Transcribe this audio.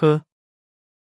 흐